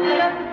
Thank you.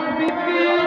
Pipi.